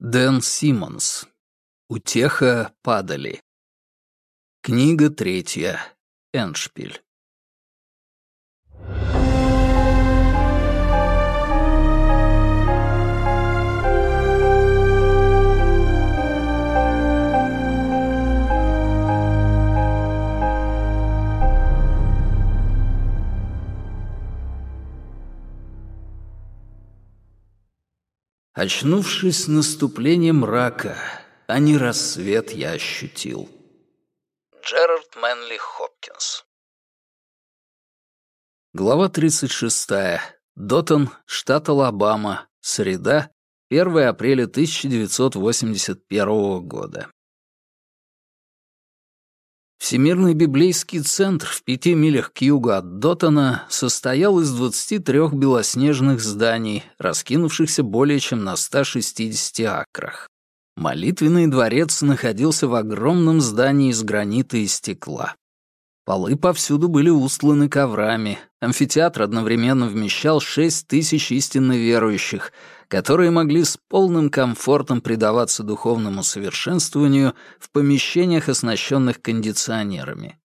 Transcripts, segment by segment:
Дэн Симмонс. Утеха падали. Книга третья. Эншпиль. Очнувшись с наступлением мрака, а не рассвет я ощутил. Джерард Мэнли Хопкинс Глава 36. Дотон, штат Алабама. Среда, 1 апреля 1981 года. Всемирный библейский центр в пяти милях к югу от Дотона состоял из 23 белоснежных зданий, раскинувшихся более чем на 160 акрах. Молитвенный дворец находился в огромном здании из гранита и стекла. Полы повсюду были устланы коврами. Амфитеатр одновременно вмещал шесть тысяч истинно верующих, которые могли с полным комфортом предаваться духовному совершенствованию в помещениях, оснащенных кондиционерами.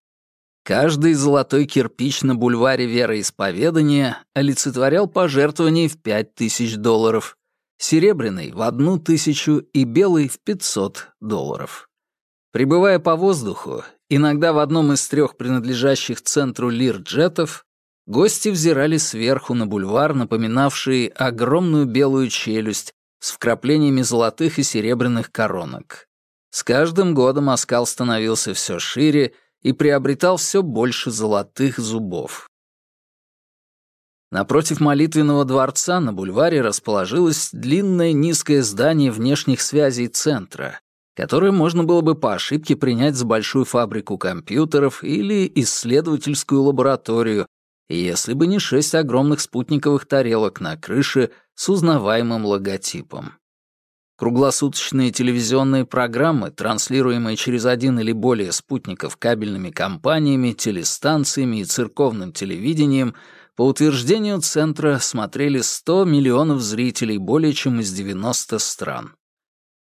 Каждый золотой кирпич на бульваре вероисповедания олицетворял пожертвование в пять тысяч долларов, серебряный — в одну тысячу и белый — в пятьсот долларов. Прибывая по воздуху, Иногда в одном из трех принадлежащих центру лирджетов гости взирали сверху на бульвар, напоминавший огромную белую челюсть с вкраплениями золотых и серебряных коронок. С каждым годом оскал становился все шире и приобретал все больше золотых зубов. Напротив молитвенного дворца на бульваре расположилось длинное низкое здание внешних связей центра, которое можно было бы по ошибке принять за большую фабрику компьютеров или исследовательскую лабораторию, если бы не шесть огромных спутниковых тарелок на крыше с узнаваемым логотипом. Круглосуточные телевизионные программы, транслируемые через один или более спутников кабельными компаниями, телестанциями и церковным телевидением, по утверждению Центра смотрели 100 миллионов зрителей более чем из 90 стран.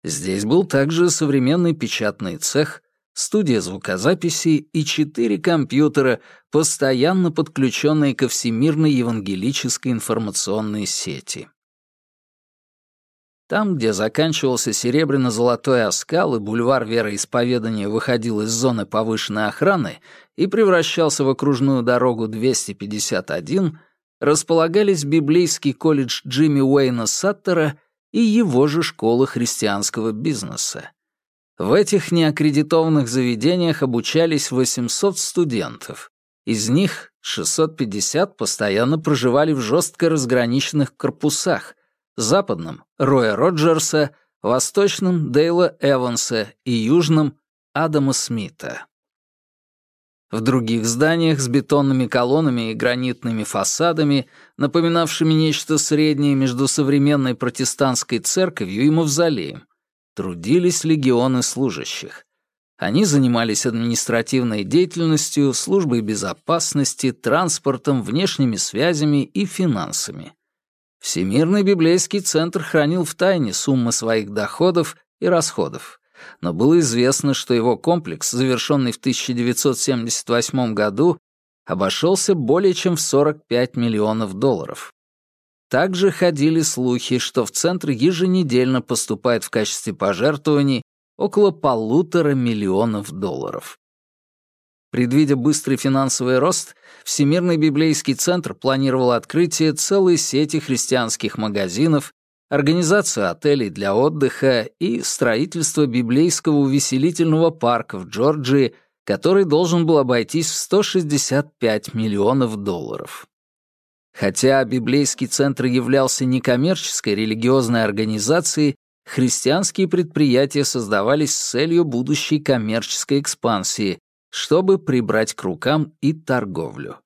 Здесь был также современный печатный цех, студия звукозаписи и четыре компьютера, постоянно подключенные ко всемирной евангелической информационной сети. Там, где заканчивался серебряно-золотой оскал и бульвар вероисповедания выходил из зоны повышенной охраны и превращался в окружную дорогу 251, располагались библейский колледж Джимми Уэйна Саттера и его же школа христианского бизнеса. В этих неаккредитованных заведениях обучались 800 студентов. Из них 650 постоянно проживали в жестко разграниченных корпусах, западном — Роя Роджерса, восточном — Дейла Эванса и южном — Адама Смита. В других зданиях с бетонными колоннами и гранитными фасадами, напоминавшими нечто среднее между современной протестантской церковью и мавзолеем, трудились легионы служащих. Они занимались административной деятельностью, службой безопасности, транспортом, внешними связями и финансами. Всемирный библейский центр хранил в тайне суммы своих доходов и расходов но было известно, что его комплекс, завершенный в 1978 году, обошелся более чем в 45 миллионов долларов. Также ходили слухи, что в центр еженедельно поступает в качестве пожертвований около полутора миллионов долларов. Предвидя быстрый финансовый рост, Всемирный библейский центр планировал открытие целой сети христианских магазинов организацию отелей для отдыха и строительство библейского увеселительного парка в Джорджии, который должен был обойтись в 165 миллионов долларов. Хотя библейский центр являлся некоммерческой религиозной организацией, христианские предприятия создавались с целью будущей коммерческой экспансии, чтобы прибрать к рукам и торговлю.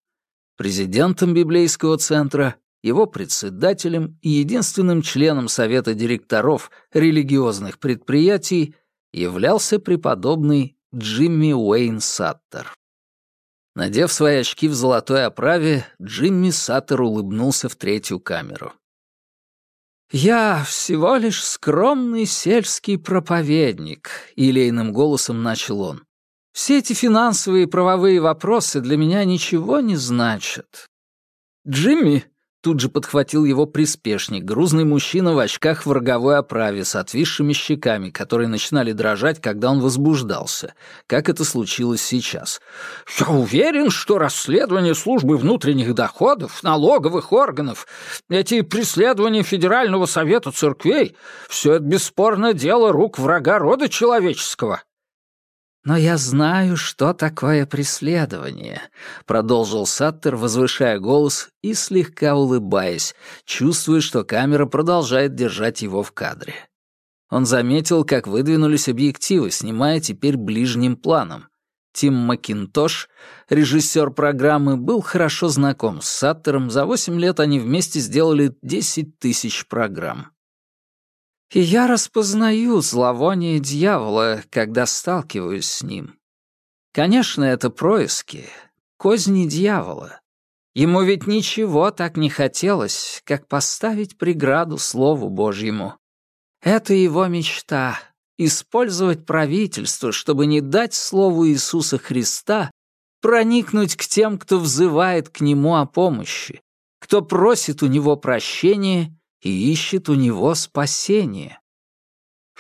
Президентом библейского центра его председателем и единственным членом совета директоров религиозных предприятий являлся преподобный Джимми Уэйн Саттер. Надев свои очки в золотой оправе, Джимми Саттер улыбнулся в третью камеру. «Я всего лишь скромный сельский проповедник», — елейным голосом начал он. «Все эти финансовые и правовые вопросы для меня ничего не значат». «Джимми», Тут же подхватил его приспешник, грузный мужчина в очках в роговой оправе с отвисшими щеками, которые начинали дрожать, когда он возбуждался, как это случилось сейчас. «Я уверен, что расследование службы внутренних доходов, налоговых органов, эти преследования Федерального совета церквей — все это бесспорно дело рук врага рода человеческого». «Но я знаю, что такое преследование», — продолжил Саттер, возвышая голос и слегка улыбаясь, чувствуя, что камера продолжает держать его в кадре. Он заметил, как выдвинулись объективы, снимая теперь ближним планом. Тим Макинтош, режиссер программы, был хорошо знаком с Саттером, за восемь лет они вместе сделали десять тысяч программ. И я распознаю зловоние дьявола, когда сталкиваюсь с ним. Конечно, это происки, козни дьявола. Ему ведь ничего так не хотелось, как поставить преграду Слову Божьему. Это его мечта — использовать правительство, чтобы не дать Слову Иисуса Христа проникнуть к тем, кто взывает к Нему о помощи, кто просит у Него прощения и ищет у него спасение.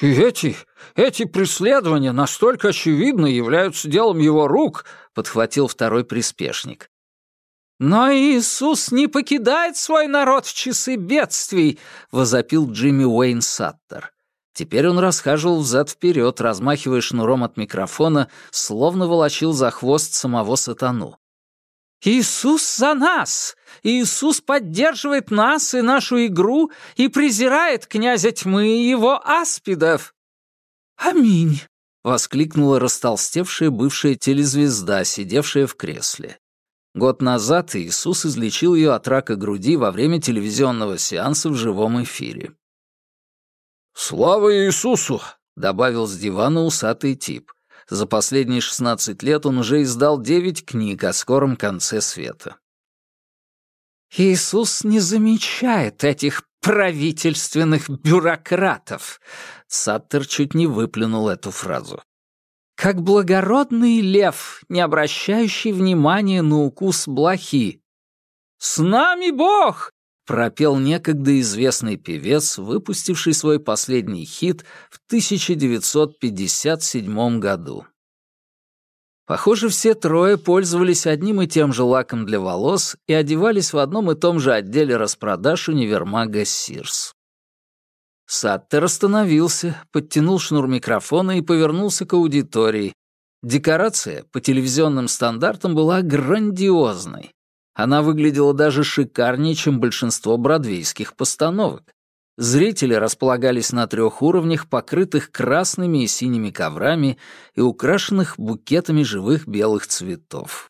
«И эти, эти преследования настолько очевидно являются делом его рук», — подхватил второй приспешник. «Но Иисус не покидает свой народ в часы бедствий», — возопил Джимми Уэйн Саттер. Теперь он расхаживал взад-вперед, размахивая шнуром от микрофона, словно волочил за хвост самого сатану. Иисус за нас! Иисус поддерживает нас и нашу игру и презирает князя тьмы и его аспидов!» «Аминь!» — воскликнула растолстевшая бывшая телезвезда, сидевшая в кресле. Год назад Иисус излечил ее от рака груди во время телевизионного сеанса в живом эфире. «Слава Иисусу!» — добавил с дивана усатый тип. За последние 16 лет он уже издал 9 книг о скором конце света. «Иисус не замечает этих правительственных бюрократов», — Саттер чуть не выплюнул эту фразу. «Как благородный лев, не обращающий внимания на укус блохи. С нами Бог!» — пропел некогда известный певец, выпустивший свой последний хит в 1957 году. Похоже, все трое пользовались одним и тем же лаком для волос и одевались в одном и том же отделе распродаж универмага «Сирс». Саттер остановился, подтянул шнур микрофона и повернулся к аудитории. Декорация по телевизионным стандартам была грандиозной. Она выглядела даже шикарнее, чем большинство бродвейских постановок. Зрители располагались на трех уровнях, покрытых красными и синими коврами и украшенных букетами живых белых цветов.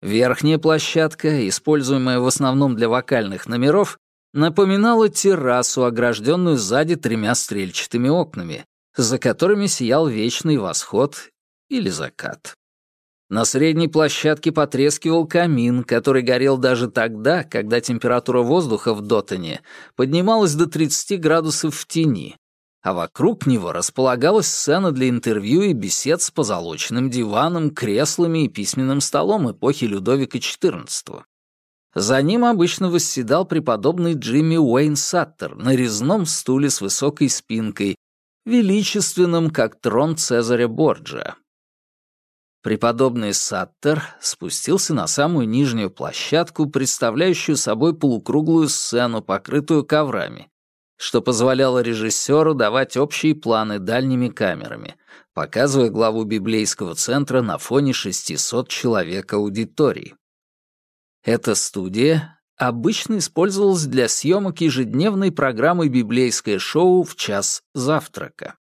Верхняя площадка, используемая в основном для вокальных номеров, напоминала террасу, огражденную сзади тремя стрельчатыми окнами, за которыми сиял вечный восход или закат. На средней площадке потрескивал камин, который горел даже тогда, когда температура воздуха в Дотоне поднималась до 30 градусов в тени, а вокруг него располагалась сцена для интервью и бесед с позолоченным диваном, креслами и письменным столом эпохи Людовика XIV. За ним обычно восседал преподобный Джимми Уэйн Саттер на резном стуле с высокой спинкой, величественным, как трон Цезаря Борджа. Преподобный Саттер спустился на самую нижнюю площадку, представляющую собой полукруглую сцену, покрытую коврами, что позволяло режиссеру давать общие планы дальними камерами, показывая главу библейского центра на фоне 600 человек аудитории. Эта студия обычно использовалась для съемок ежедневной программы «Библейское шоу» в час завтрака.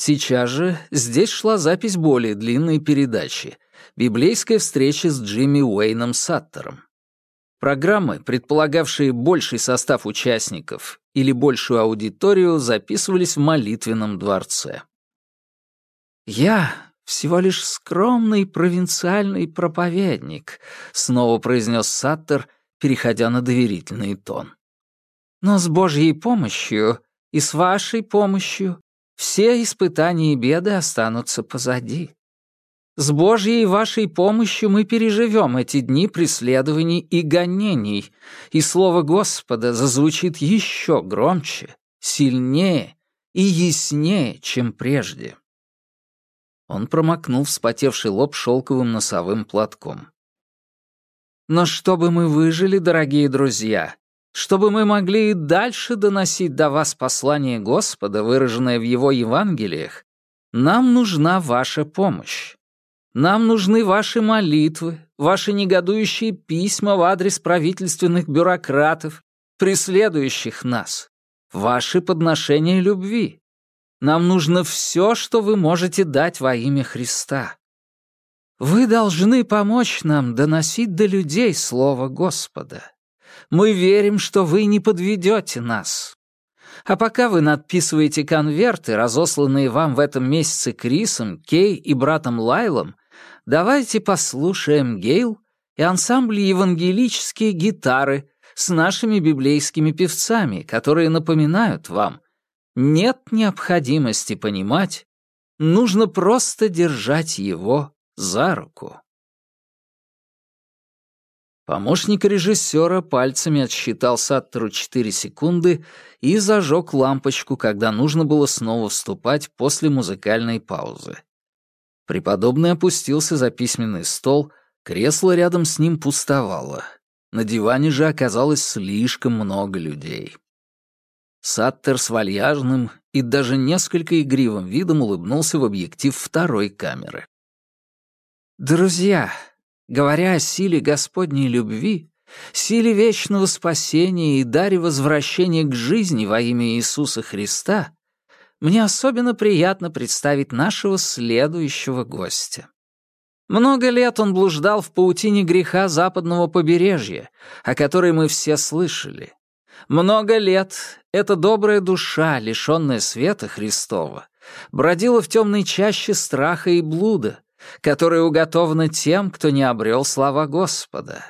Сейчас же здесь шла запись более длинной передачи «Библейская встреча с Джимми Уэйном Саттером». Программы, предполагавшие больший состав участников или большую аудиторию, записывались в молитвенном дворце. «Я всего лишь скромный провинциальный проповедник», — снова произнес Саттер, переходя на доверительный тон. Но с Божьей помощью и с вашей помощью все испытания и беды останутся позади. С Божьей вашей помощью мы переживем эти дни преследований и гонений, и слово Господа зазвучит еще громче, сильнее и яснее, чем прежде. Он промокнул вспотевший лоб шелковым носовым платком. Но чтобы мы выжили, дорогие друзья, чтобы мы могли и дальше доносить до вас послание Господа, выраженное в Его Евангелиях, нам нужна ваша помощь. Нам нужны ваши молитвы, ваши негодующие письма в адрес правительственных бюрократов, преследующих нас, ваши подношения любви. Нам нужно все, что вы можете дать во имя Христа. Вы должны помочь нам доносить до людей Слово Господа. Мы верим, что вы не подведете нас. А пока вы надписываете конверты, разосланные вам в этом месяце Крисом, Кей и братом Лайлом, давайте послушаем Гейл и ансамбль евангелические гитары с нашими библейскими певцами, которые напоминают вам, нет необходимости понимать, нужно просто держать его за руку. Помощник режиссера пальцами отсчитал Саттеру 4 секунды и зажег лампочку, когда нужно было снова вступать после музыкальной паузы. Преподобный опустился за письменный стол, кресло рядом с ним пустовало. На диване же оказалось слишком много людей. Саттер с вальяжным и даже несколько игривым видом улыбнулся в объектив второй камеры. «Друзья, Говоря о силе Господней любви, силе вечного спасения и даре возвращения к жизни во имя Иисуса Христа, мне особенно приятно представить нашего следующего гостя. Много лет он блуждал в паутине греха западного побережья, о которой мы все слышали. Много лет эта добрая душа, лишенная света Христова, бродила в темной чаще страха и блуда, которое уготовано тем, кто не обрел слова Господа.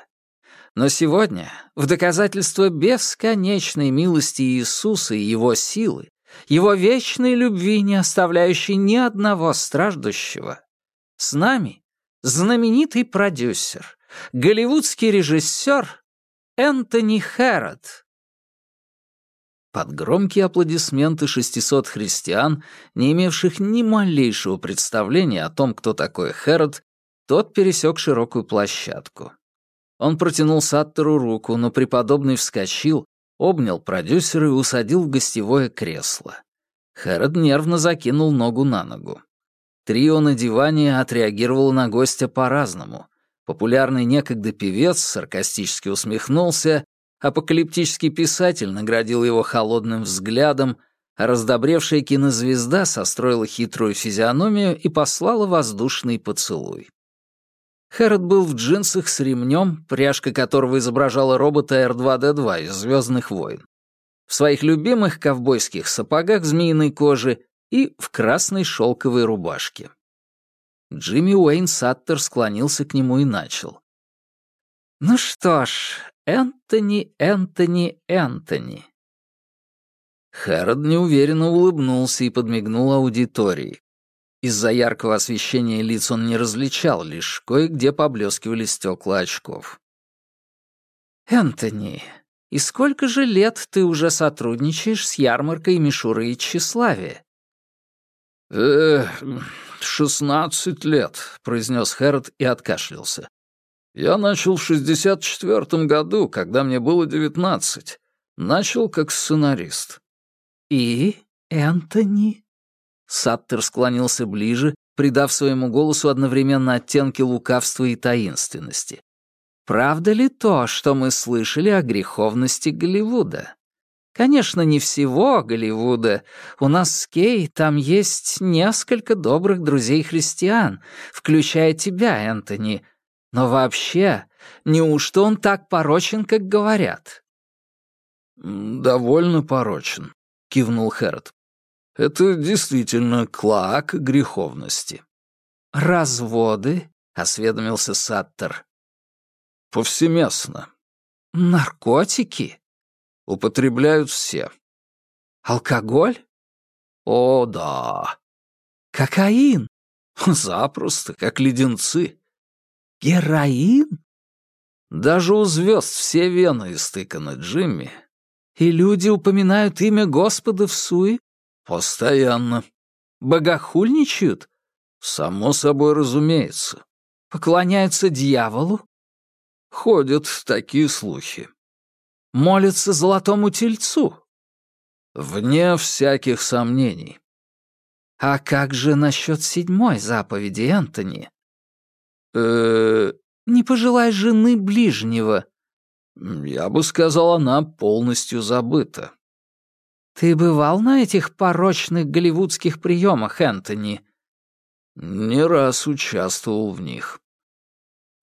Но сегодня, в доказательство бесконечной милости Иисуса и Его силы, Его вечной любви, не оставляющей ни одного страждущего, с нами знаменитый продюсер, голливудский режиссер Энтони Хэррот, под громкие аплодисменты 600 христиан, не имевших ни малейшего представления о том, кто такой Херод, тот пересек широкую площадку. Он протянул Саттеру руку, но преподобный вскочил, обнял продюсера и усадил в гостевое кресло. Хэрод нервно закинул ногу на ногу. Трио на диване отреагировало на гостя по-разному. Популярный некогда певец саркастически усмехнулся, Апокалиптический писатель наградил его холодным взглядом, а раздобревшая кинозвезда состроила хитрую физиономию и послала воздушный поцелуй. Хэрот был в джинсах с ремнем, пряжка которого изображала робота R2-D2 из «Звездных войн», в своих любимых ковбойских сапогах змеиной кожи и в красной шелковой рубашке. Джимми Уэйн Саттер склонился к нему и начал. «Ну что ж, Энтони, Энтони, Энтони». Хэрод неуверенно улыбнулся и подмигнул аудитории. Из-за яркого освещения лиц он не различал, лишь кое-где поблескивали стекла очков. «Энтони, и сколько же лет ты уже сотрудничаешь с ярмаркой мишуры и тщеславия?» «Э, шестнадцать лет», — произнес Хэрот и откашлялся. Я начал в 64-м году, когда мне было 19. Начал как сценарист. И, Энтони? Саттер склонился ближе, придав своему голосу одновременно оттенки лукавства и таинственности. Правда ли то, что мы слышали о греховности Голливуда? Конечно, не всего Голливуда. У нас с Кей там есть несколько добрых друзей-христиан, включая тебя, Энтони, но вообще, неужто он так порочен, как говорят?» «Довольно порочен», — кивнул Хэрот. «Это действительно клоак греховности». «Разводы?» — осведомился Саттер. «Повсеместно». «Наркотики?» Употребляют все. Алкоголь? О, да. Кокаин? Запросто, как леденцы. Героин? Даже у звезд все вены истыканы, Джимми. И люди упоминают имя Господа в суе? Постоянно. Богохульничают? Само собой разумеется. Поклоняются дьяволу? Ходят такие слухи. Молятся золотому тельцу? Вне всяких сомнений. А как же насчет седьмой заповеди, Энтони? Э Не пожелай жены ближнего. Я бы сказал, она полностью забыта. Ты бывал на этих порочных голливудских приемах, Энтони? Не раз участвовал в них.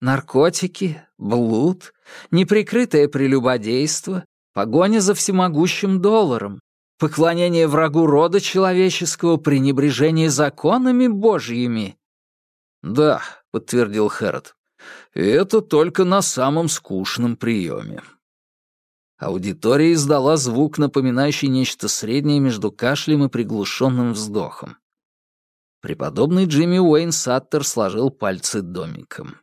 Наркотики, блуд, неприкрытое прелюбодейство, погоня за всемогущим долларом, поклонение врагу рода человеческого, пренебрежение законами божьими. «Да», — подтвердил Хэрот, — «и это только на самом скучном приеме». Аудитория издала звук, напоминающий нечто среднее между кашлем и приглушенным вздохом. Преподобный Джимми Уэйн Саттер сложил пальцы домиком.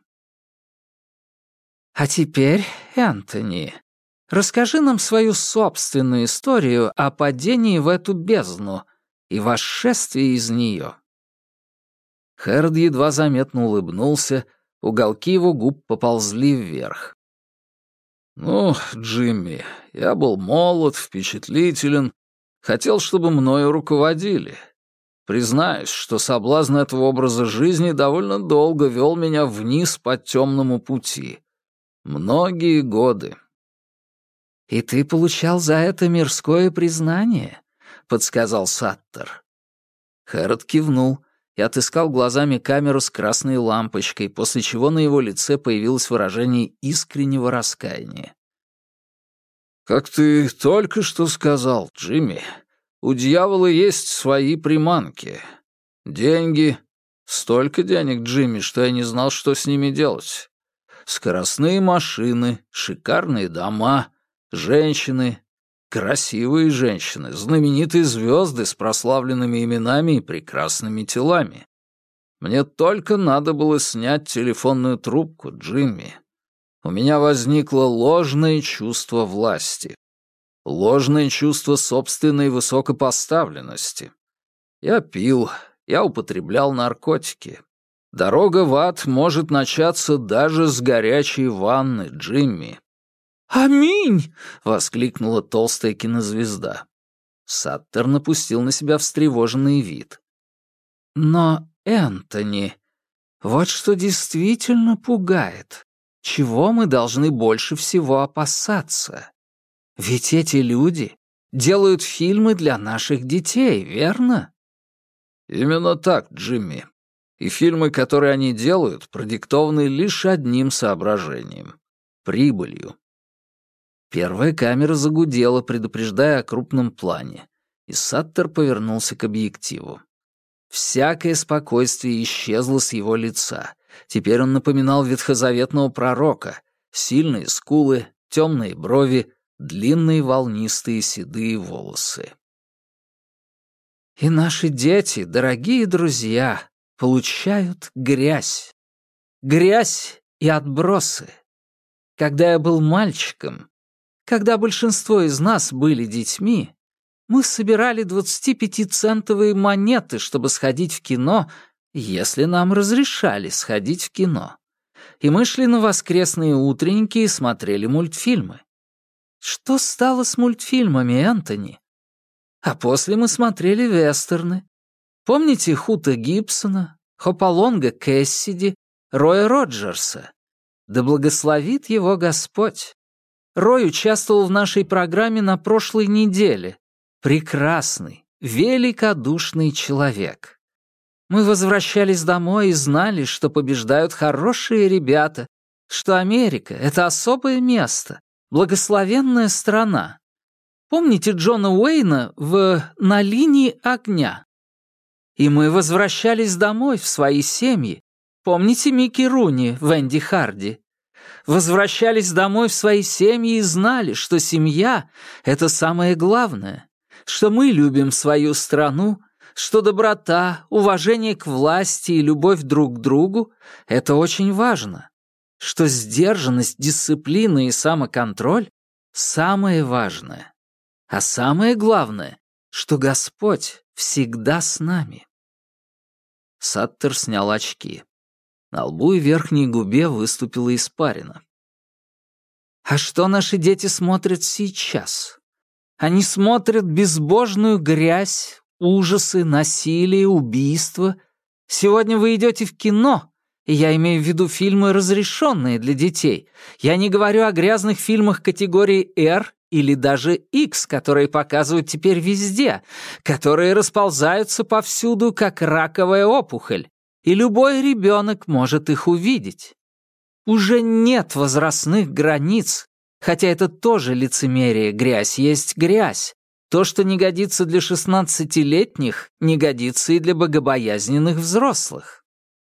«А теперь, Энтони, расскажи нам свою собственную историю о падении в эту бездну и восшествии из нее». Хэрд едва заметно улыбнулся, уголки его губ поползли вверх. «Ну, Джимми, я был молод, впечатлителен, хотел, чтобы мною руководили. Признаюсь, что соблазн этого образа жизни довольно долго вел меня вниз по темному пути. Многие годы». «И ты получал за это мирское признание?» — подсказал Саттер. Хэрот кивнул и отыскал глазами камеру с красной лампочкой, после чего на его лице появилось выражение искреннего раскаяния. «Как ты только что сказал, Джимми, у дьявола есть свои приманки. Деньги. Столько денег, Джимми, что я не знал, что с ними делать. Скоростные машины, шикарные дома, женщины, Красивые женщины, знаменитые звезды с прославленными именами и прекрасными телами. Мне только надо было снять телефонную трубку, Джимми. У меня возникло ложное чувство власти. Ложное чувство собственной высокопоставленности. Я пил, я употреблял наркотики. Дорога в ад может начаться даже с горячей ванны, Джимми. «Аминь!» — воскликнула толстая кинозвезда. Саттер напустил на себя встревоженный вид. «Но, Энтони, вот что действительно пугает. Чего мы должны больше всего опасаться? Ведь эти люди делают фильмы для наших детей, верно?» «Именно так, Джимми. И фильмы, которые они делают, продиктованы лишь одним соображением — прибылью. Первая камера загудела, предупреждая о крупном плане, и Саттер повернулся к объективу. Всякое спокойствие исчезло с его лица. Теперь он напоминал ветхозаветного пророка. Сильные скулы, темные брови, длинные волнистые седые волосы. И наши дети, дорогие друзья, получают грязь. Грязь и отбросы. Когда я был мальчиком, когда большинство из нас были детьми, мы собирали 25-центовые монеты, чтобы сходить в кино, если нам разрешали сходить в кино. И мы шли на воскресные утренники и смотрели мультфильмы. Что стало с мультфильмами, Энтони? А после мы смотрели вестерны. Помните Хута Гибсона, Хопалонга Кэссиди, Роя Роджерса? Да благословит его Господь. Рой участвовал в нашей программе на прошлой неделе. Прекрасный, великодушный человек. Мы возвращались домой и знали, что побеждают хорошие ребята, что Америка — это особое место, благословенная страна. Помните Джона Уэйна в «На линии огня»? И мы возвращались домой в свои семьи. Помните Микки Руни в «Энди Харди»? Возвращались домой в свои семьи и знали, что семья — это самое главное, что мы любим свою страну, что доброта, уважение к власти и любовь друг к другу — это очень важно, что сдержанность, дисциплина и самоконтроль — самое важное, а самое главное, что Господь всегда с нами. Саттер снял очки. На лбу и верхней губе выступила испарина. А что наши дети смотрят сейчас? Они смотрят безбожную грязь, ужасы, насилие, убийства. Сегодня вы идете в кино, и я имею в виду фильмы, разрешенные для детей. Я не говорю о грязных фильмах категории R или даже X, которые показывают теперь везде, которые расползаются повсюду, как раковая опухоль, и любой ребенок может их увидеть. Уже нет возрастных границ, хотя это тоже лицемерие, грязь есть грязь. То, что не годится для шестнадцатилетних, не годится и для богобоязненных взрослых.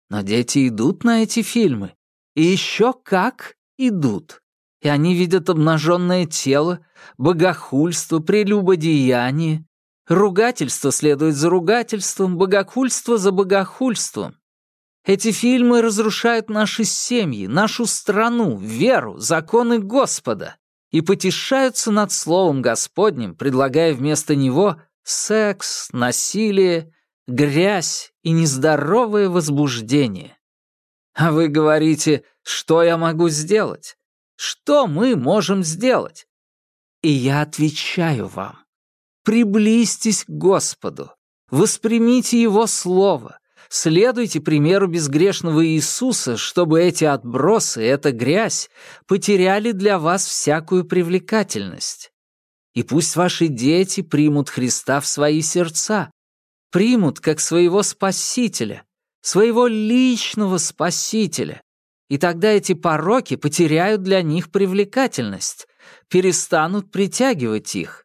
Но дети идут на эти фильмы. И еще как идут. И они видят обнаженное тело, богохульство, прелюбодеяние. Ругательство следует за ругательством, богохульство за богохульством. Эти фильмы разрушают наши семьи, нашу страну, веру, законы Господа и потешаются над Словом Господним, предлагая вместо него секс, насилие, грязь и нездоровое возбуждение. А вы говорите, что я могу сделать? Что мы можем сделать? И я отвечаю вам. Приблизьтесь к Господу, воспримите Его Слово, Следуйте примеру безгрешного Иисуса, чтобы эти отбросы, эта грязь потеряли для вас всякую привлекательность. И пусть ваши дети примут Христа в свои сердца, примут как своего Спасителя, своего личного Спасителя. И тогда эти пороки потеряют для них привлекательность, перестанут притягивать их.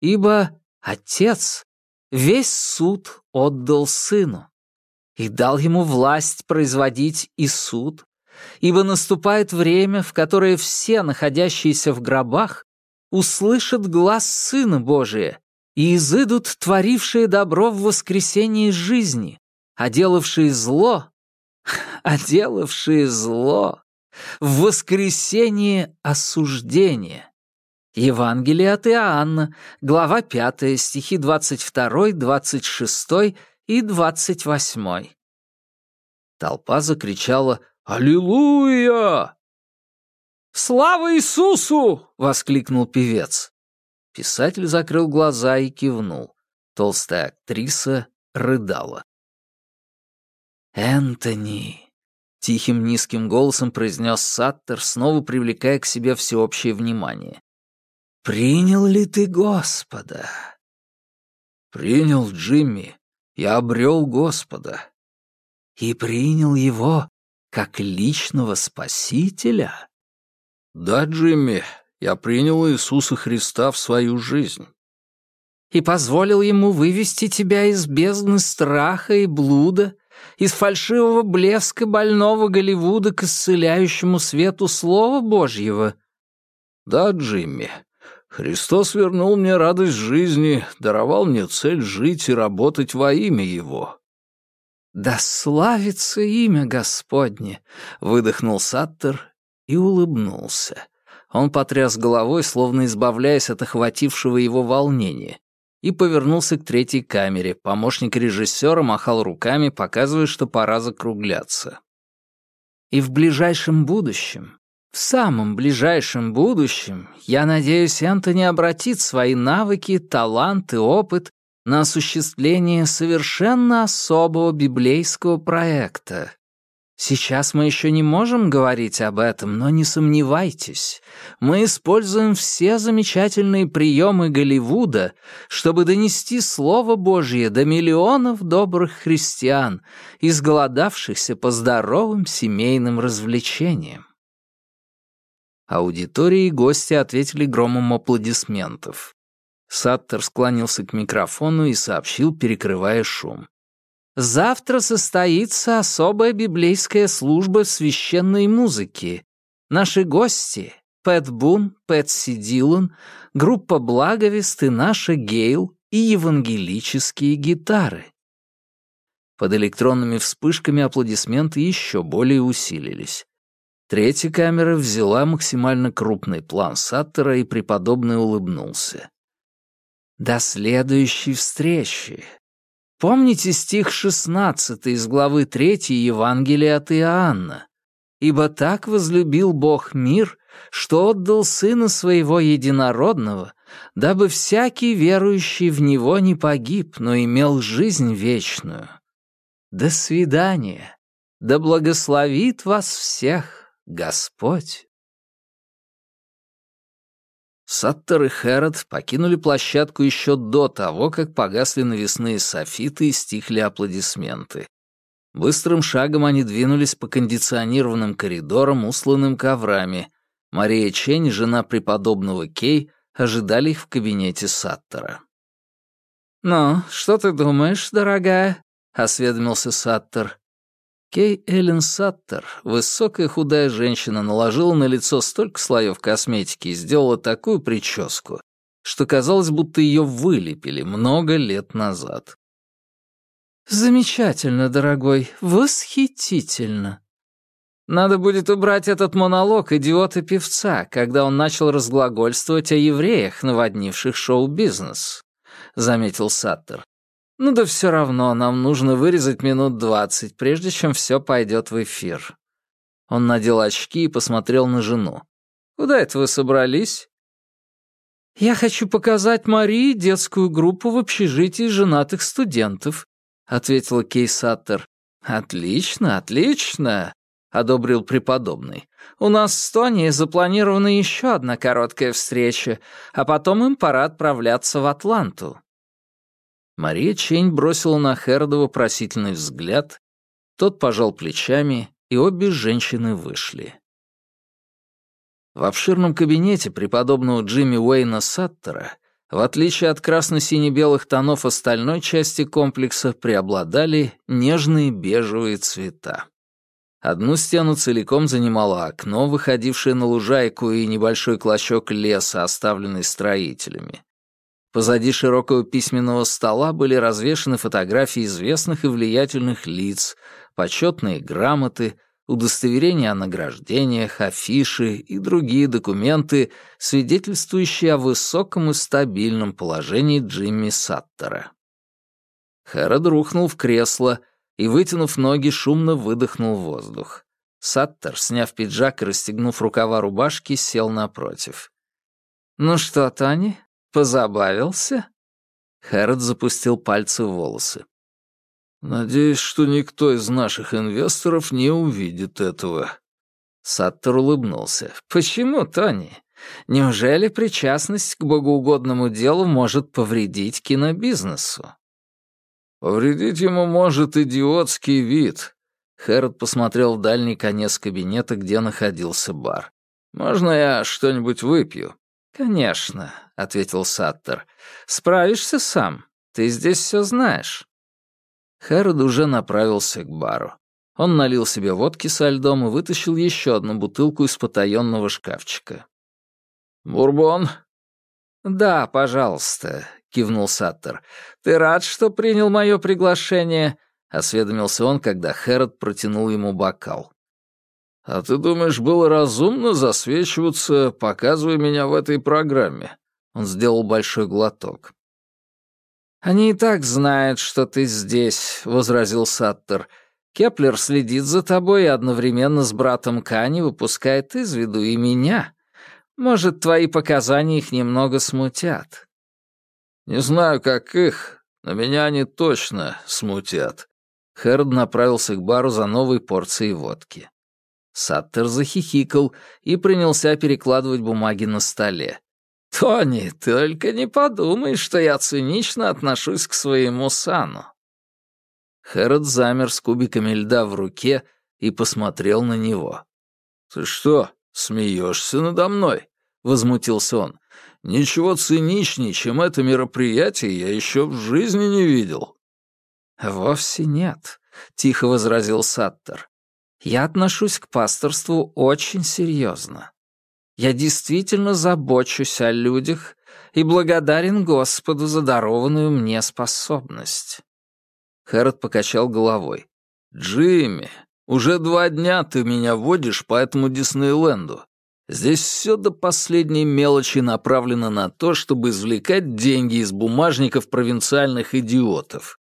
Ибо Отец весь суд отдал Сыну и дал ему власть производить и суд, ибо наступает время, в которое все, находящиеся в гробах, услышат глаз Сына Божия и изыдут творившие добро в воскресении жизни, а делавшие зло, а делавшие зло в воскресении осуждения. Евангелие от Иоанна, глава 5, стихи 22, 26 и двадцать восьмой. Толпа закричала «Аллилуйя!» «Слава Иисусу!» — воскликнул певец. Писатель закрыл глаза и кивнул. Толстая актриса рыдала. «Энтони!» — тихим низким голосом произнес Саттер, снова привлекая к себе всеобщее внимание. «Принял ли ты Господа?» «Принял, Джимми», я обрел Господа и принял Его как личного Спасителя? Да, Джимми, я принял Иисуса Христа в свою жизнь. И позволил Ему вывести тебя из бездны страха и блуда, из фальшивого блеска больного Голливуда к исцеляющему свету Слова Божьего. Да, Джимми, Христос вернул мне радость жизни, даровал мне цель жить и работать во имя Его». «Да славится имя Господне!» — выдохнул Саттер и улыбнулся. Он потряс головой, словно избавляясь от охватившего его волнения, и повернулся к третьей камере. Помощник режиссера махал руками, показывая, что пора закругляться. «И в ближайшем будущем в самом ближайшем будущем, я надеюсь, Энтони обратит свои навыки, талант и опыт на осуществление совершенно особого библейского проекта. Сейчас мы еще не можем говорить об этом, но не сомневайтесь, мы используем все замечательные приемы Голливуда, чтобы донести Слово Божье до миллионов добрых христиан, изголодавшихся по здоровым семейным развлечениям. Аудитория и гости ответили громом аплодисментов. Саттер склонился к микрофону и сообщил, перекрывая шум. «Завтра состоится особая библейская служба священной музыки. Наши гости — Пэт Бун, Пэт Сидилан, группа Благовест и наша Гейл и евангелические гитары. Под электронными вспышками аплодисменты еще более усилились. Третья камера взяла максимально крупный план Саттера, и преподобный улыбнулся. «До следующей встречи. Помните стих 16 из главы 3 Евангелия от Иоанна? «Ибо так возлюбил Бог мир, что отдал Сына Своего Единородного, дабы всякий верующий в Него не погиб, но имел жизнь вечную». До свидания. Да благословит вас всех Господь. Саттер и Хэрот покинули площадку еще до того, как погасли навесные софиты и стихли аплодисменты. Быстрым шагом они двинулись по кондиционированным коридорам, усланным коврами. Мария Чень, жена преподобного Кей, ожидали их в кабинете Саттера. «Ну, что ты думаешь, дорогая?» — осведомился Саттер. Кей Эллен Саттер, высокая худая женщина, наложила на лицо столько слоев косметики и сделала такую прическу, что казалось, будто ее вылепили много лет назад. «Замечательно, дорогой, восхитительно. Надо будет убрать этот монолог идиота-певца, когда он начал разглагольствовать о евреях, наводнивших шоу-бизнес», — заметил Саттер. Ну да все равно, нам нужно вырезать минут двадцать, прежде чем все пойдет в эфир. Он надел очки и посмотрел на жену. «Куда это вы собрались?» «Я хочу показать Марии детскую группу в общежитии женатых студентов», — ответила Кей Саттер. «Отлично, отлично», — одобрил преподобный. «У нас с Тони запланирована еще одна короткая встреча, а потом им пора отправляться в Атланту». Мария Чень бросила на Херда вопросительный взгляд, тот пожал плечами, и обе женщины вышли. В обширном кабинете преподобного Джимми Уэйна Саттера, в отличие от красно-сине-белых тонов остальной части комплекса, преобладали нежные бежевые цвета. Одну стену целиком занимало окно, выходившее на лужайку и небольшой клочок леса, оставленный строителями. Позади широкого письменного стола были развешаны фотографии известных и влиятельных лиц, почетные грамоты, удостоверения о награждениях, афиши и другие документы, свидетельствующие о высоком и стабильном положении Джимми Саттера. Хэрод рухнул в кресло и, вытянув ноги, шумно выдохнул воздух. Саттер, сняв пиджак и расстегнув рукава рубашки, сел напротив. «Ну что, Тони, Позабавился?» Хэрот запустил пальцы в волосы. «Надеюсь, что никто из наших инвесторов не увидит этого». Саттер улыбнулся. «Почему, Тони? Неужели причастность к богоугодному делу может повредить кинобизнесу?» «Повредить ему может идиотский вид». Хэрот посмотрел в дальний конец кабинета, где находился бар. «Можно я что-нибудь выпью?» «Конечно», — ответил Саттер. «Справишься сам. Ты здесь все знаешь». Хэрод уже направился к бару. Он налил себе водки со льдом и вытащил еще одну бутылку из потаенного шкафчика. «Бурбон?» «Да, пожалуйста», — кивнул Саттер. «Ты рад, что принял мое приглашение?» — осведомился он, когда Хэрод протянул ему бокал. «А ты думаешь, было разумно засвечиваться, показывая меня в этой программе?» Он сделал большой глоток. «Они и так знают, что ты здесь», — возразил Саттер. «Кеплер следит за тобой и одновременно с братом К не выпускает из виду и меня. Может, твои показания их немного смутят». «Не знаю, как их, но меня они точно смутят». Хэрод направился к бару за новой порцией водки. Саттер захихикал и принялся перекладывать бумаги на столе. «Тони, только не подумай, что я цинично отношусь к своему сану». Хэрот замер с кубиками льда в руке и посмотрел на него. «Ты что, смеешься надо мной?» — возмутился он. «Ничего циничнее, чем это мероприятие, я еще в жизни не видел». «Вовсе нет», — тихо возразил Саттер. Я отношусь к пасторству очень серьезно. Я действительно забочусь о людях и благодарен Господу за дарованную мне способность». Хэрот покачал головой. «Джимми, уже два дня ты меня водишь по этому Диснейленду. Здесь все до последней мелочи направлено на то, чтобы извлекать деньги из бумажников провинциальных идиотов.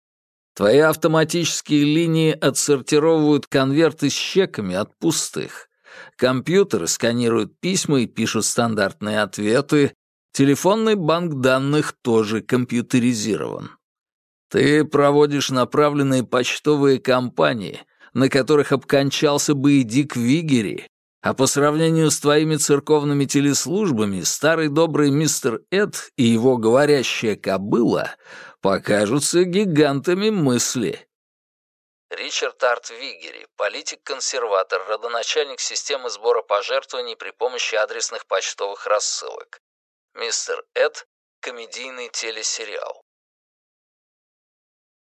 Твои автоматические линии отсортировывают конверты с чеками от пустых. Компьютеры сканируют письма и пишут стандартные ответы. Телефонный банк данных тоже компьютеризирован. Ты проводишь направленные почтовые кампании, на которых обкончался бы и Дик Вигери, а по сравнению с твоими церковными телеслужбами, старый добрый мистер Эд и его говорящая кобыла покажутся гигантами мысли. Ричард Арт Вигери, политик-консерватор, родоначальник системы сбора пожертвований при помощи адресных почтовых рассылок. Мистер Эд — комедийный телесериал.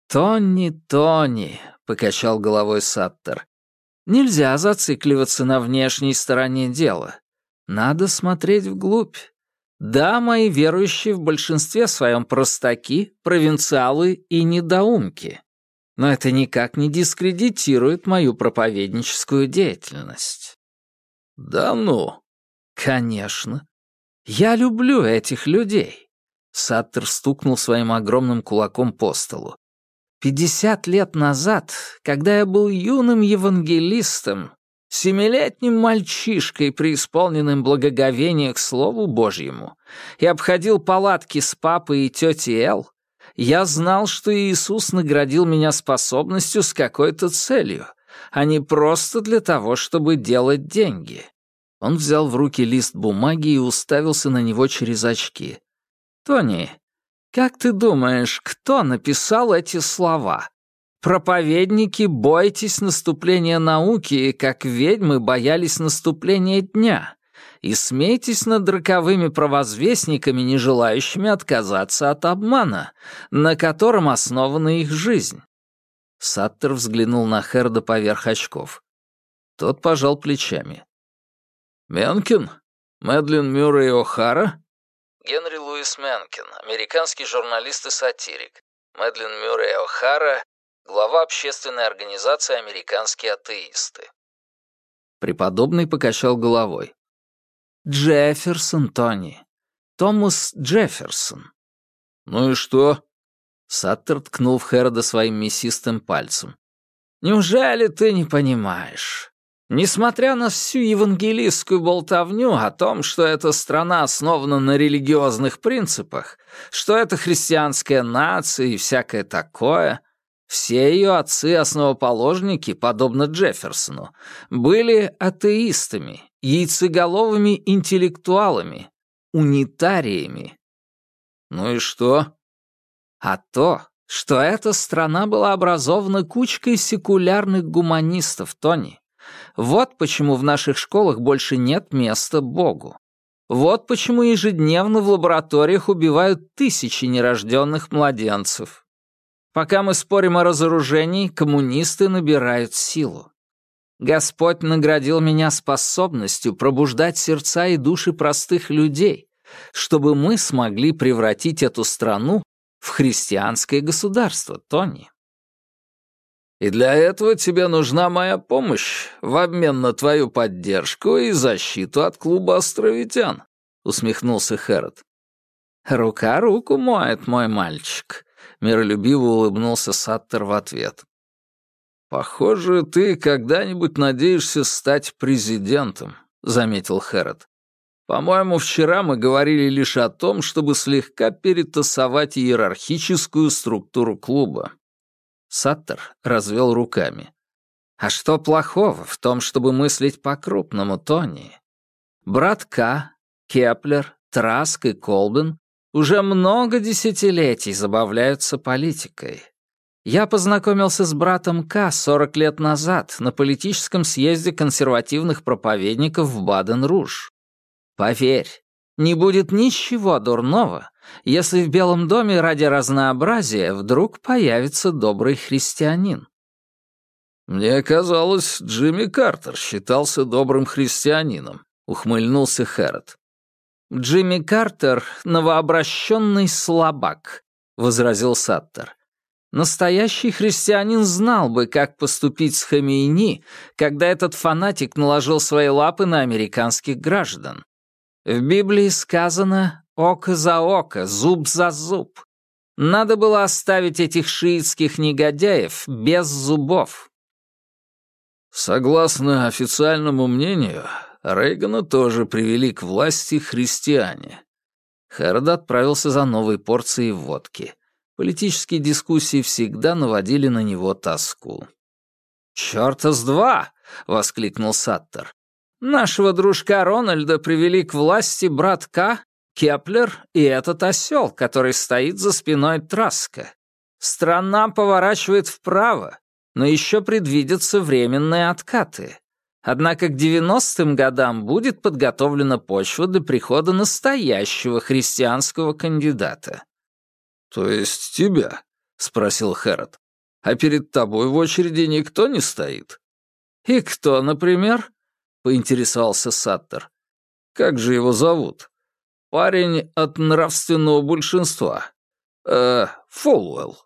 «Тони, Тони», — покачал головой Саттер, Нельзя зацикливаться на внешней стороне дела. Надо смотреть вглубь. Да, мои верующие в большинстве своем простаки, провинциалы и недоумки. Но это никак не дискредитирует мою проповедническую деятельность. Да ну? Конечно. Я люблю этих людей. Саттер стукнул своим огромным кулаком по столу. Пятьдесят лет назад, когда я был юным евангелистом, семилетним мальчишкой, преисполненным благоговения к Слову Божьему, и обходил палатки с папой и тетей Эл, я знал, что Иисус наградил меня способностью с какой-то целью, а не просто для того, чтобы делать деньги. Он взял в руки лист бумаги и уставился на него через очки. «Тони, как ты думаешь, кто написал эти слова? Проповедники, бойтесь наступления науки, как ведьмы боялись наступления дня, и смейтесь над роковыми провозвестниками, не желающими отказаться от обмана, на котором основана их жизнь. Саттер взглянул на Херда поверх очков. Тот пожал плечами. «Менкин? Мэдлин Мюррей О'Хара?» Генри Луис Менкин, американский журналист и сатирик. Мэдлин Мюррей О'Хара, глава общественной организации «Американские атеисты». Преподобный покачал головой. «Джефферсон, Тони. Томас Джефферсон». «Ну и что?» Саттер ткнул в Хэрода своим мясистым пальцем. «Неужели ты не понимаешь? Несмотря на всю евангелистскую болтовню о том, что эта страна основана на религиозных принципах, что это христианская нация и всякое такое, все ее отцы-основоположники, подобно Джефферсону, были атеистами, яйцеголовыми интеллектуалами, унитариями. Ну и что? А то, что эта страна была образована кучкой секулярных гуманистов, Тони. Вот почему в наших школах больше нет места Богу. Вот почему ежедневно в лабораториях убивают тысячи нерожденных младенцев. Пока мы спорим о разоружении, коммунисты набирают силу. Господь наградил меня способностью пробуждать сердца и души простых людей, чтобы мы смогли превратить эту страну в христианское государство, Тони. И для этого тебе нужна моя помощь в обмен на твою поддержку и защиту от клуба островитян», — усмехнулся Хэрот. «Рука руку моет, мой мальчик», — миролюбиво улыбнулся Саттер в ответ. «Похоже, ты когда-нибудь надеешься стать президентом», — заметил Хэрот. «По-моему, вчера мы говорили лишь о том, чтобы слегка перетасовать иерархическую структуру клуба. Саттер развел руками. «А что плохого в том, чтобы мыслить по-крупному, Тони? Брат К, Кеплер, Траск и Колбин уже много десятилетий забавляются политикой. Я познакомился с братом К 40 лет назад на политическом съезде консервативных проповедников в Батон-Руж. Поверь, не будет ничего дурного, если в Белом доме ради разнообразия вдруг появится добрый христианин. «Мне казалось, Джимми Картер считался добрым христианином», — ухмыльнулся Хэрот. «Джимми Картер — новообращенный слабак», — возразил Саттер. Настоящий христианин знал бы, как поступить с Хамейни, когда этот фанатик наложил свои лапы на американских граждан. В Библии сказано «око за око, зуб за зуб». Надо было оставить этих шиитских негодяев без зубов. Согласно официальному мнению, Рейгана тоже привели к власти христиане. Хэрод отправился за новой порцией водки. Политические дискуссии всегда наводили на него тоску. «Чёрта с два!» — воскликнул Саттер. «Нашего дружка Рональда привели к власти брат К, Кеплер и этот осел, который стоит за спиной Траска. Страна поворачивает вправо, но еще предвидятся временные откаты. Однако к 90-м годам будет подготовлена почва для прихода настоящего христианского кандидата. «То есть тебя?» — спросил Хэрод. «А перед тобой в очереди никто не стоит?» «И кто, например?» — поинтересовался Саттер. «Как же его зовут?» «Парень от нравственного большинства. Э, Фолуэлл».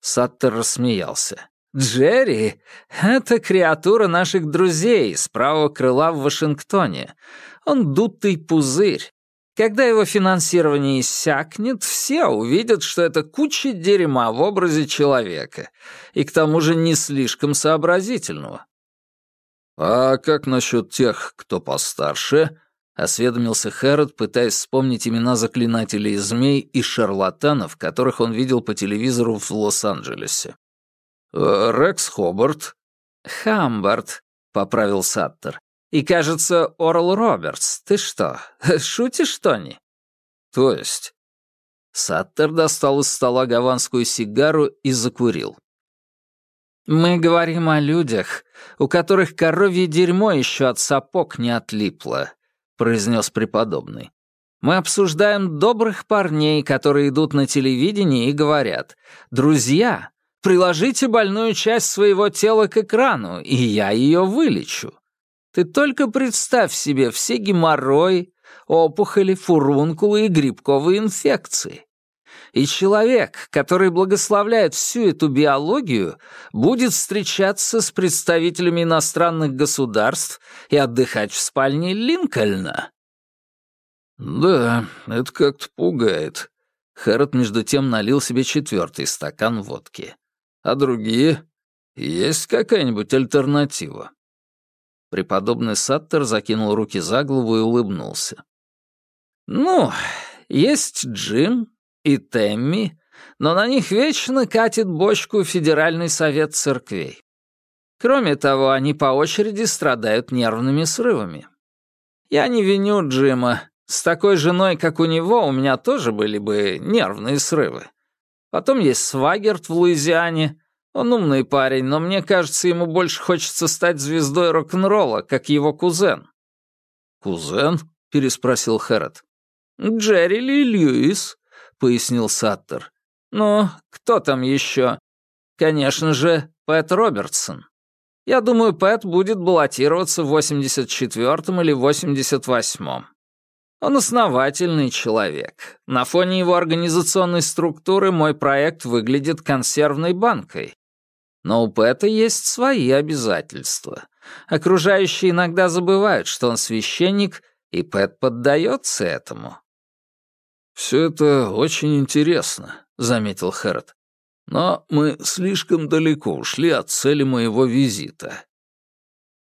Саттер рассмеялся. «Джерри — это креатура наших друзей с правого крыла в Вашингтоне. Он дутый пузырь. Когда его финансирование иссякнет, все увидят, что это куча дерьма в образе человека, и к тому же не слишком сообразительного». «А как насчет тех, кто постарше?» — осведомился Хэрот, пытаясь вспомнить имена заклинателей змей и шарлатанов, которых он видел по телевизору в Лос-Анджелесе. Э, «Рекс Хобарт». «Хамбард», — поправил Саттер. «И, кажется, Орл Робертс. Ты что, шутишь, Тони?» «То есть?» Саттер достал из стола гаванскую сигару и закурил. «Мы говорим о людях, у которых коровье дерьмо еще от сапог не отлипло», — произнес преподобный. «Мы обсуждаем добрых парней, которые идут на телевидении и говорят, «Друзья, Приложите больную часть своего тела к экрану, и я ее вылечу. Ты только представь себе все геморрой, опухоли, фурункулы и грибковые инфекции. И человек, который благословляет всю эту биологию, будет встречаться с представителями иностранных государств и отдыхать в спальне Линкольна. «Да, это как-то пугает». Хэрот между тем налил себе четвертый стакан водки. А другие? Есть какая-нибудь альтернатива?» Преподобный Саттер закинул руки за голову и улыбнулся. «Ну, есть Джим и Темми, но на них вечно катит бочку Федеральный совет церквей. Кроме того, они по очереди страдают нервными срывами. Я не виню Джима. С такой женой, как у него, у меня тоже были бы нервные срывы. Потом есть Свагерт в Луизиане. Он умный парень, но мне кажется, ему больше хочется стать звездой рок-н-ролла, как его кузен». «Кузен?» — переспросил Хэрот. «Джерри Ли Льюис», — пояснил Саттер. «Ну, кто там еще? Конечно же, Пэт Робертсон. Я думаю, Пэт будет баллотироваться в 84-м или 88-м. Он основательный человек. На фоне его организационной структуры мой проект выглядит консервной банкой. Но у Пэта есть свои обязательства. Окружающие иногда забывают, что он священник, и Пэт поддается этому. «Все это очень интересно», — заметил Хэрот. «Но мы слишком далеко ушли от цели моего визита».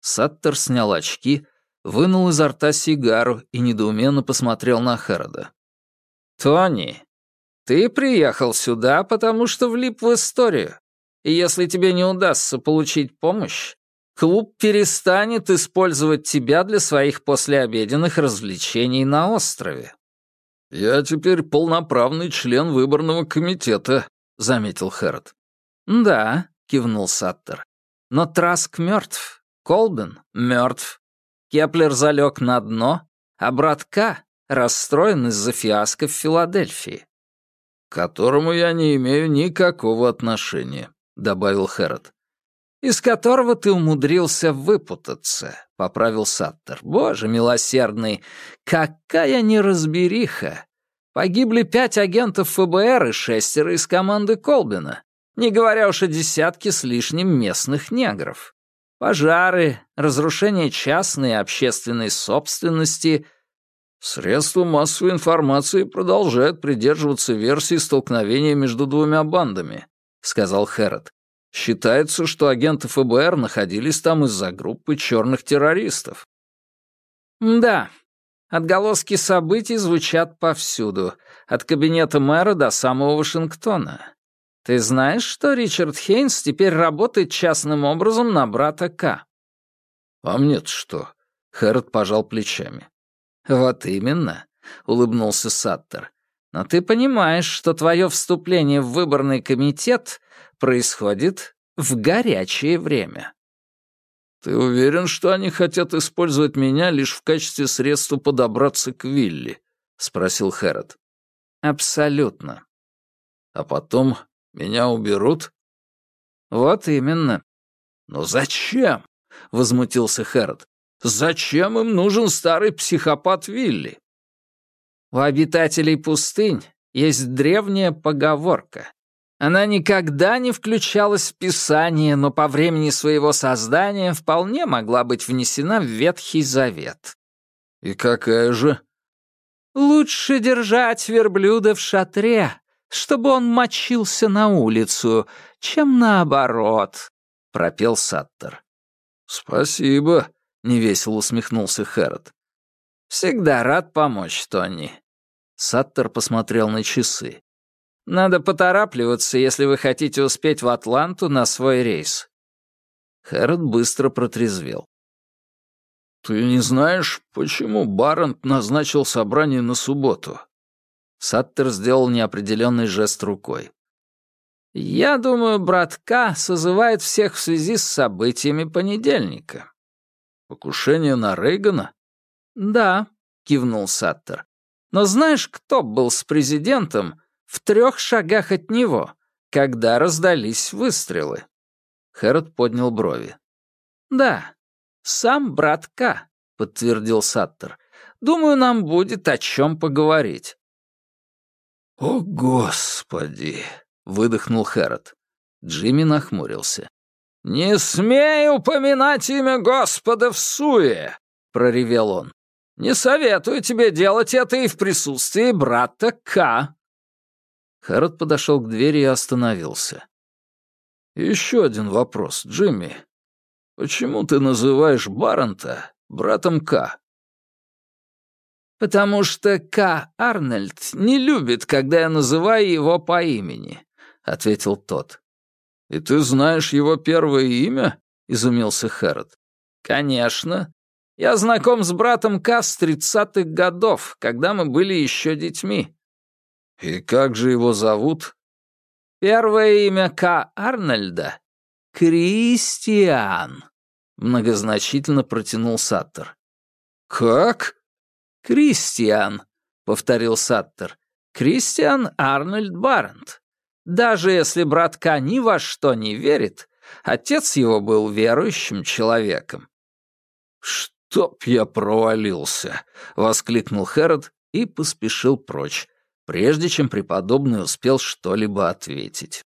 Саттер снял очки, вынул изо рта сигару и недоуменно посмотрел на Хэрода. «Тони, ты приехал сюда, потому что влип в историю. И если тебе не удастся получить помощь, клуб перестанет использовать тебя для своих послеобеденных развлечений на острове». «Я теперь полноправный член выборного комитета», — заметил Хэрод. «Да», — кивнул Саттер. «Но Траск мертв, Колбин мертв, Кеплер залег на дно, а брат К расстроен из-за фиаско в Филадельфии». «К которому я не имею никакого отношения», — добавил Хэрот. из которого ты умудрился выпутаться», — поправил Саттер. «Боже милосердный, какая неразбериха! Погибли пять агентов ФБР и шестеро из команды Колбина, не говоря уж о десятке с лишним местных негров. Пожары, разрушение частной и общественной собственности. Средства массовой информации продолжают придерживаться версии столкновения между двумя бандами, сказал Хэррот. Считается, что агенты ФБР находились там из-за группы черных террористов. Да, отголоски событий звучат повсюду, от кабинета мэра до самого Вашингтона. Ты знаешь, что Ричард Хейнс теперь работает частным образом на брата К? А мне-то что? Хэрот пожал плечами. Вот именно, улыбнулся Саттер. Но ты понимаешь, что твое вступление в выборный комитет происходит в горячее время. Ты уверен, что они хотят использовать меня лишь в качестве средства подобраться к Вилли? спросил Хэрот. Абсолютно. А потом меня уберут?» «Вот именно». «Но зачем?» — возмутился Хэрот. «Зачем им нужен старый психопат Вилли?» У обитателей пустынь есть древняя поговорка. Она никогда не включалась в Писание, но по времени своего создания вполне могла быть внесена в Ветхий Завет. «И какая же?» «Лучше держать верблюда в шатре, чтобы он мочился на улицу, чем наоборот», — пропел Саттер. «Спасибо», — невесело усмехнулся Хэрот. «Всегда рад помочь, Тони». Саттер посмотрел на часы. «Надо поторапливаться, если вы хотите успеть в Атланту на свой рейс». Хэрот быстро протрезвел. «Ты не знаешь, почему Барант назначил собрание на субботу?» Саттер сделал неопределенный жест рукой. «Я думаю, братка созывает всех в связи с событиями понедельника». «Покушение на Рейгана?» «Да», — кивнул Саттер. «Но знаешь, кто был с президентом в трех шагах от него, когда раздались выстрелы?» Хэрот поднял брови. «Да, сам братка», — подтвердил Саттер. «Думаю, нам будет о чем поговорить». «О, Господи!» — выдохнул Хэрот. Джимми нахмурился. «Не смей упоминать имя Господа в суе!» — проревел он. «Не советую тебе делать это и в присутствии брата К». Хэрот подошел к двери и остановился. «Еще один вопрос, Джимми. Почему ты называешь Баррента братом К?» «Потому что К. Арнольд не любит, когда я называю его по имени», — ответил тот. «И ты знаешь его первое имя?» — изумился Хэрот. «Конечно. Я знаком с братом К. с тридцатых годов, когда мы были еще детьми». «И как же его зовут?» «Первое имя К. Арнольда — Кристиан», — многозначительно протянул Саттер. «Как?» «Кристиан», — повторил Саттер. «Кристиан Арнольд Барент. Даже если братка ни во что не верит, отец его был верующим человеком». «Чтоб я провалился!» — воскликнул Хэрод и поспешил прочь, прежде чем преподобный успел что-либо ответить.